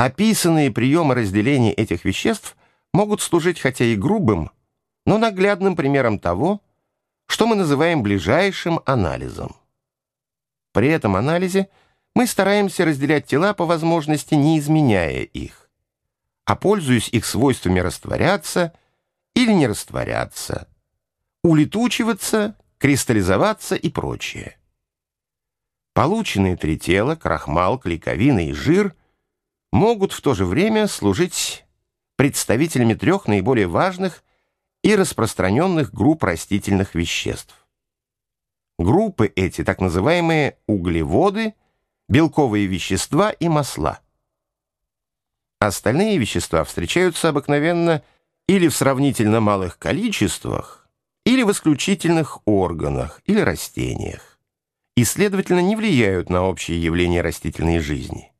Описанные приемы разделения этих веществ могут служить хотя и грубым, но наглядным примером того, что мы называем ближайшим анализом. При этом анализе мы стараемся разделять тела по возможности, не изменяя их, а пользуясь их свойствами растворяться или не растворяться, улетучиваться, кристаллизоваться и прочее. Полученные три тела, крахмал, клейковина и жир, могут в то же время служить представителями трех наиболее важных и распространенных групп растительных веществ. Группы эти так называемые углеводы, белковые вещества и масла. Остальные вещества встречаются обыкновенно или в сравнительно малых количествах, или в исключительных органах или растениях, и, следовательно, не влияют на общие явления растительной жизни.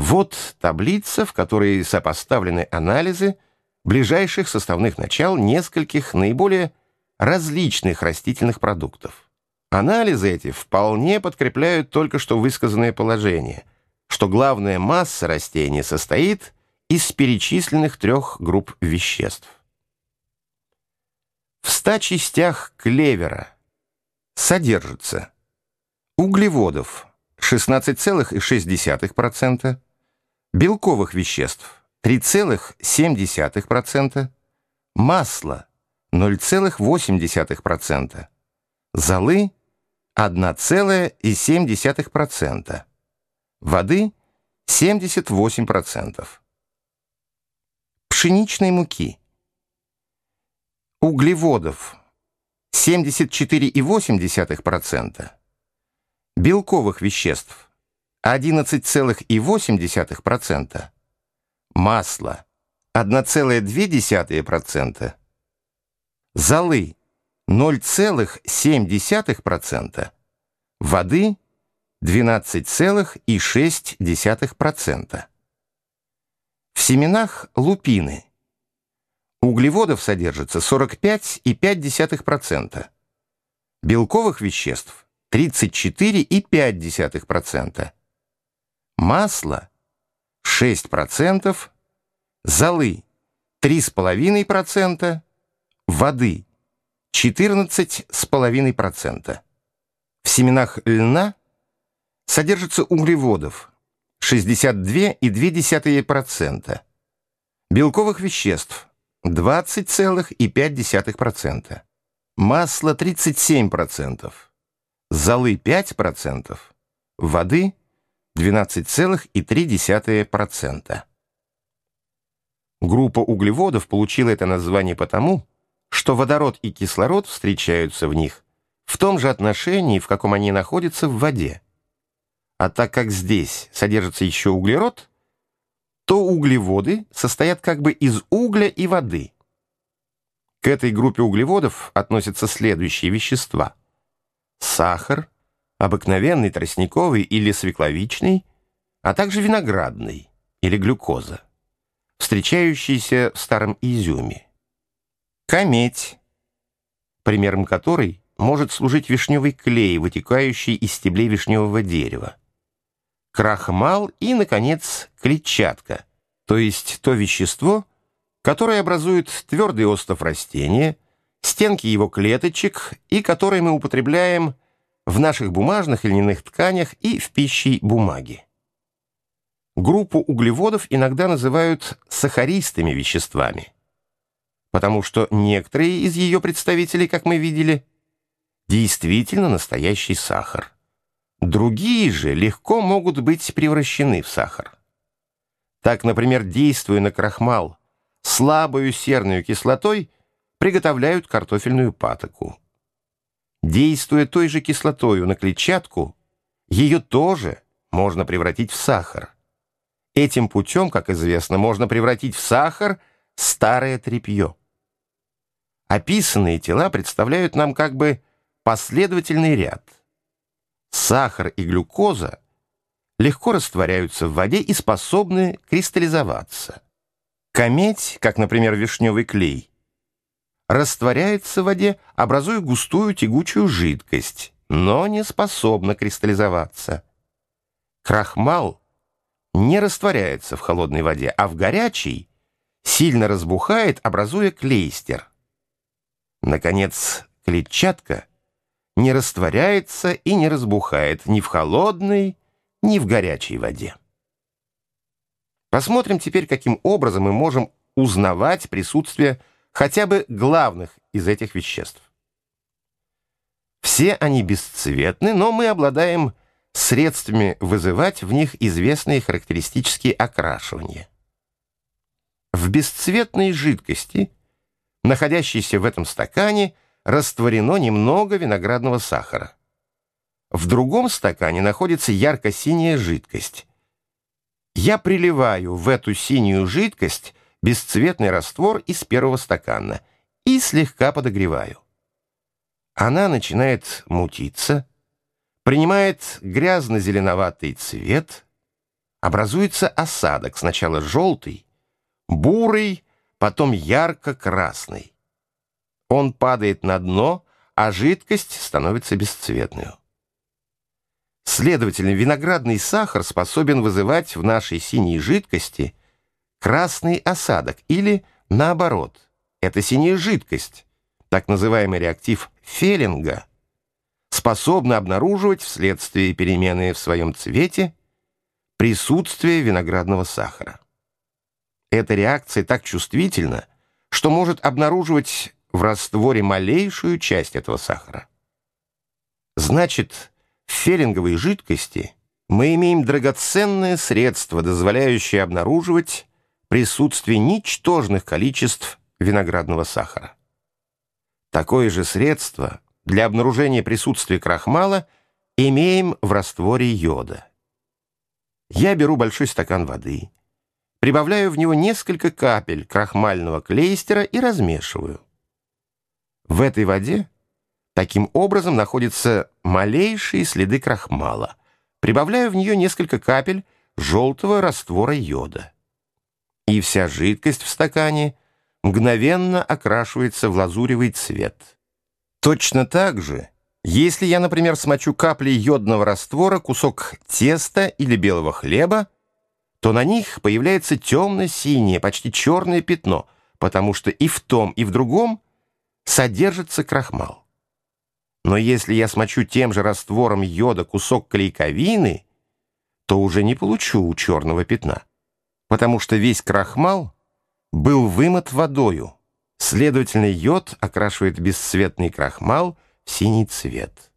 Вот таблица, в которой сопоставлены анализы ближайших составных начал нескольких наиболее различных растительных продуктов. Анализы эти вполне подкрепляют только что высказанное положение, что главная масса растения состоит из перечисленных трех групп веществ. В ста частях клевера содержится углеводов 16,6%, белковых веществ 3,7%, масла 0,8%, золы 1,7%, воды 78%, пшеничной муки, углеводов 74,8%, белковых веществ 11,8%, масла 1,2%, золы 0,7%, воды 12,6%. В семенах лупины. Углеводов содержится 45,5%, белковых веществ 34,5%, масла 6%, золы 3,5%, воды 14,5%. В семенах льна содержится углеводов 62,2%, белковых веществ 20,5%, масла 37%, золы 5%, воды 12,3%. Группа углеводов получила это название потому, что водород и кислород встречаются в них в том же отношении, в каком они находятся в воде. А так как здесь содержится еще углерод, то углеводы состоят как бы из угля и воды. К этой группе углеводов относятся следующие вещества. Сахар, обыкновенный тростниковый или свекловичный, а также виноградный или глюкоза, встречающийся в старом изюме. Кометь, примером которой может служить вишневый клей, вытекающий из стеблей вишневого дерева. Крахмал и, наконец, клетчатка, то есть то вещество, которое образует твердый остов растения, стенки его клеточек и которое мы употребляем в наших бумажных и льняных тканях и в пищей бумаги. Группу углеводов иногда называют сахаристыми веществами потому что некоторые из ее представителей, как мы видели, действительно настоящий сахар. Другие же легко могут быть превращены в сахар. Так, например, действуя на крахмал слабою серную кислотой, приготовляют картофельную патоку. Действуя той же кислотою на клетчатку, ее тоже можно превратить в сахар. Этим путем, как известно, можно превратить в сахар старое тряпье. Описанные тела представляют нам как бы последовательный ряд. Сахар и глюкоза легко растворяются в воде и способны кристаллизоваться. Кометь, как, например, вишневый клей, растворяется в воде, образуя густую тягучую жидкость, но не способна кристаллизоваться. Крахмал не растворяется в холодной воде, а в горячей сильно разбухает, образуя клейстер. Наконец, клетчатка не растворяется и не разбухает ни в холодной, ни в горячей воде. Посмотрим теперь, каким образом мы можем узнавать присутствие хотя бы главных из этих веществ. Все они бесцветны, но мы обладаем средствами вызывать в них известные характеристические окрашивания. В бесцветной жидкости, находящейся в этом стакане, растворено немного виноградного сахара. В другом стакане находится ярко-синяя жидкость. Я приливаю в эту синюю жидкость бесцветный раствор из первого стакана и слегка подогреваю. Она начинает мутиться, принимает грязно-зеленоватый цвет, образуется осадок, сначала желтый, бурый, потом ярко-красный. Он падает на дно, а жидкость становится бесцветной. Следовательно, виноградный сахар способен вызывать в нашей синей жидкости красный осадок или, наоборот, это синяя жидкость, так называемый реактив Феллинга, способна обнаруживать вследствие перемены в своем цвете присутствие виноградного сахара. Эта реакция так чувствительна, что может обнаруживать в растворе малейшую часть этого сахара. Значит, в феллинговой жидкости мы имеем драгоценное средство, дозволяющее обнаруживать присутствие ничтожных количеств виноградного сахара. Такое же средство для обнаружения присутствия крахмала имеем в растворе йода. Я беру большой стакан воды, прибавляю в него несколько капель крахмального клейстера и размешиваю. В этой воде таким образом находятся малейшие следы крахмала. Прибавляю в нее несколько капель желтого раствора йода. И вся жидкость в стакане мгновенно окрашивается в лазуревый цвет. Точно так же, если я, например, смочу капли йодного раствора кусок теста или белого хлеба, то на них появляется темно-синее, почти черное пятно, потому что и в том, и в другом содержится крахмал. Но если я смочу тем же раствором йода кусок клейковины, то уже не получу черного пятна, потому что весь крахмал был вымыт водою. Следовательно, йод окрашивает бесцветный крахмал в синий цвет.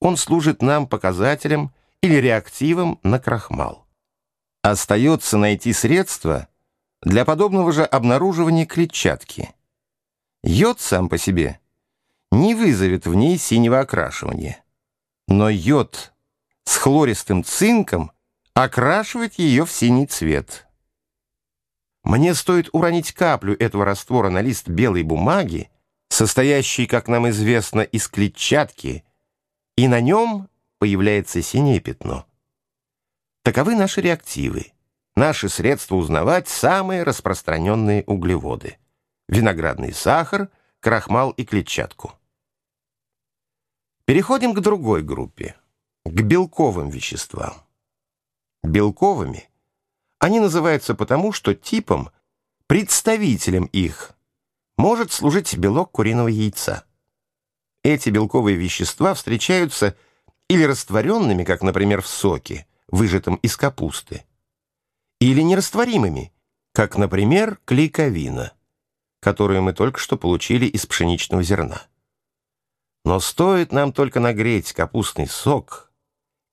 Он служит нам показателем или реактивом на крахмал. Остается найти средства для подобного же обнаруживания клетчатки. Йод сам по себе не вызовет в ней синего окрашивания, но йод с хлористым цинком окрашивает ее в синий цвет. Мне стоит уронить каплю этого раствора на лист белой бумаги, состоящий, как нам известно, из клетчатки, и на нем появляется синее пятно. Таковы наши реактивы, наши средства узнавать самые распространенные углеводы – виноградный сахар, крахмал и клетчатку. Переходим к другой группе, к белковым веществам. Белковыми они называются потому, что типом, представителем их, может служить белок куриного яйца. Эти белковые вещества встречаются или растворенными, как, например, в соке, выжатом из капусты, или нерастворимыми, как, например, клейковина, которую мы только что получили из пшеничного зерна. Но стоит нам только нагреть капустный сок,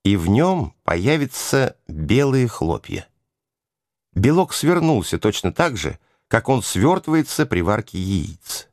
и в нем появятся белые хлопья. Белок свернулся точно так же, как он свертывается при варке яиц.